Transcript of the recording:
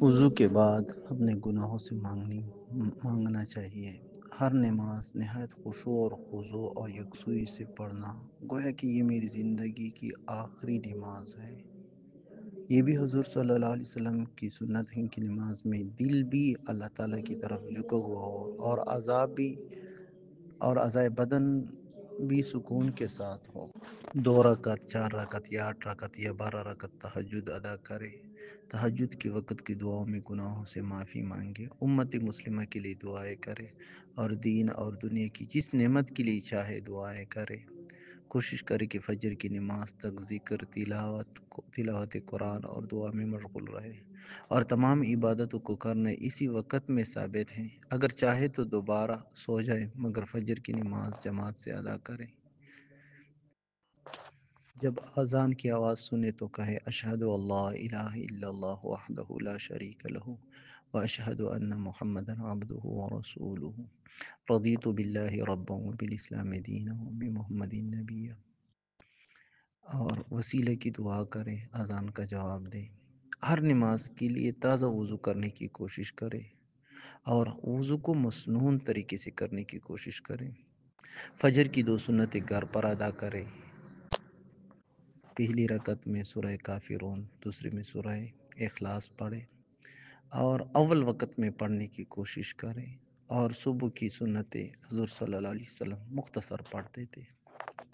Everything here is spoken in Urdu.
وضو کے بعد اپنے گناہوں سے مانگنی، مانگنا چاہیے۔ ہر نماز نہایت خوشو اور خضو اور یکسوئی سے پڑھنا۔ گویا کہ یہ میری زندگی کی آخری نماز ہے۔ یہ بھی حضور صلی اللہ علیہ وسلم کی سنت ہے کہ نماز میں دل بھی اللہ تعالی کی طرف جھکا ہوا ہو اور عذاب بھی اور عزائے بدن بھی سکون کے ساتھ ہو۔ دو رکعت، چار رکعت یا آٹھ رکعت یا بارہ رکعت تہجد ادا کرے۔ تہجد کے وقت کی دعاؤں میں گناہوں سے معافی مانگے۔ امت مسلمہ کے لیے دعائیں کرے۔ اور دین اور دنیا کی جس نعمت کے لیے چاہے دعائیں کرے۔ کوشش کرے کہ فجر کی نماز تک ذکر، تلاوت تلاوت قرآن اور دعا میں مشغول رہے اور تمام عبادتوں کو کرنا اسی وقت میں ثابت ہیں۔ اگر چاہے تو دوبارہ سو جائے مگر فجر کی نماز جماعت سے ادا کرے جب اذان کی آواز سنے تو کہے، اشہد اللہ الہ الا اللہ وحدہ لا شریک لہ واشہد ان محمد عبدہ ورسولہ رضیت باللہ ربا وبالاسلام دینا وبمحمد نبی اور وسیلے کی دعا کرے اذان کا جواب دے ہر نماز کے لیے تازہ وضو کرنے کی کوشش کرے اور وضو کو مسنون طریقے سے کرنے کی کوشش کرے فجر کی دو سنتیں گھر پر ادا کرے پہلی رکعت میں سورہ کافرون دوسری میں سورہ اخلاص پڑھے اور اول وقت میں پڑھنے کی کوشش کرے اور صبح کی سنتیں حضور صلی اللہ علیہ وسلم مختصر پڑھتے تھے